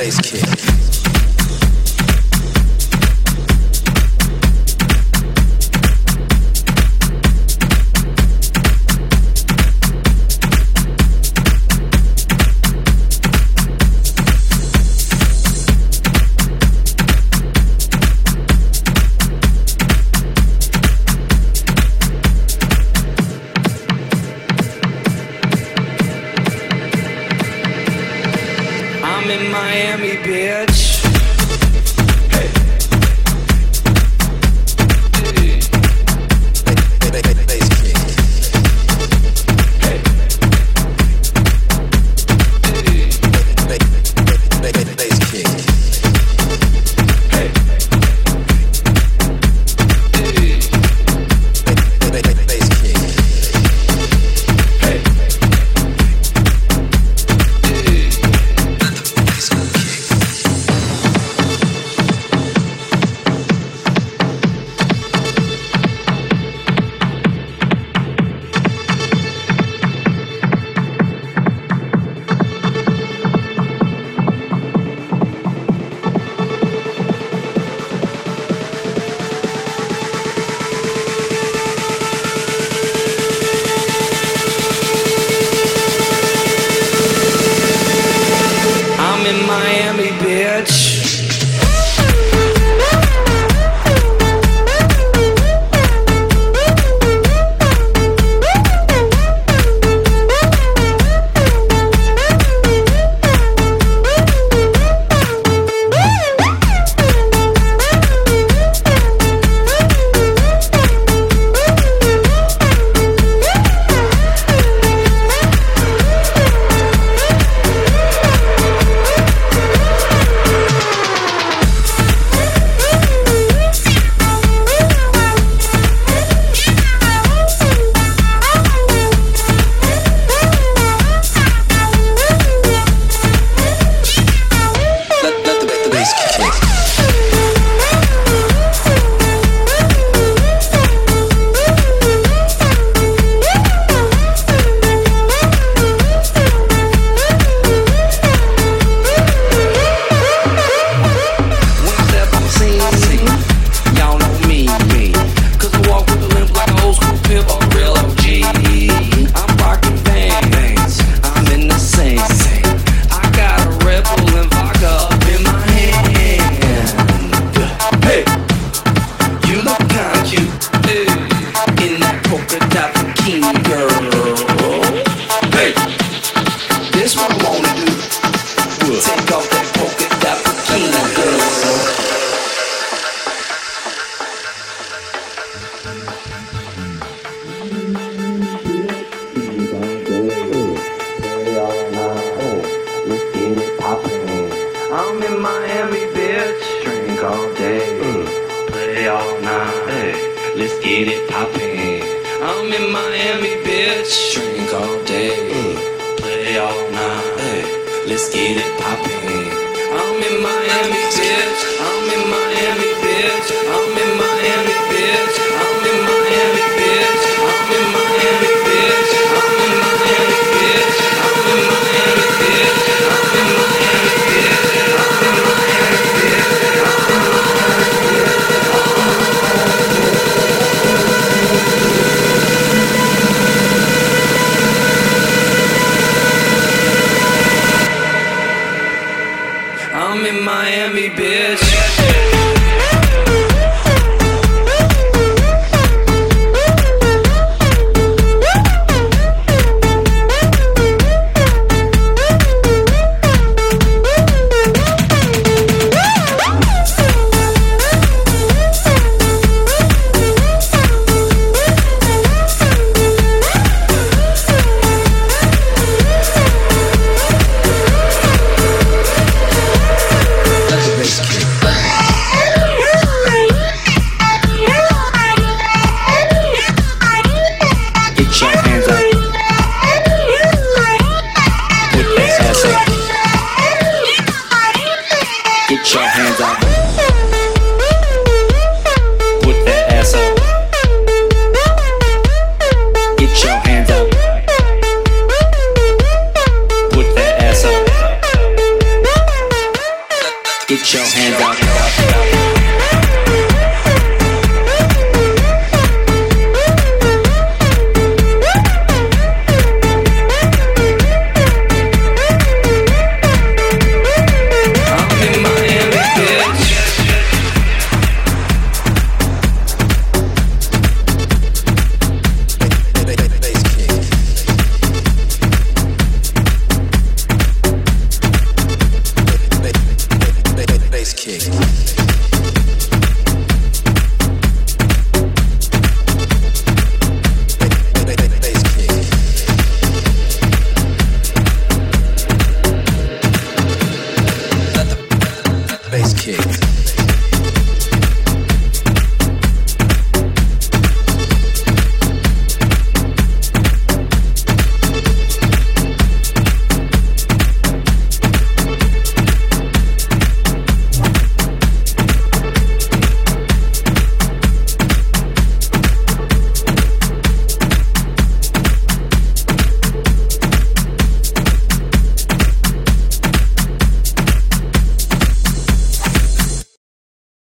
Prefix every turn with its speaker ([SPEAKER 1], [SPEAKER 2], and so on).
[SPEAKER 1] bass kick. please, please. let's get it poppin'. I'm in Miami, bitch. Drink all day, mm. play all night. Let's get it poppin'. in Miami, bitch. Música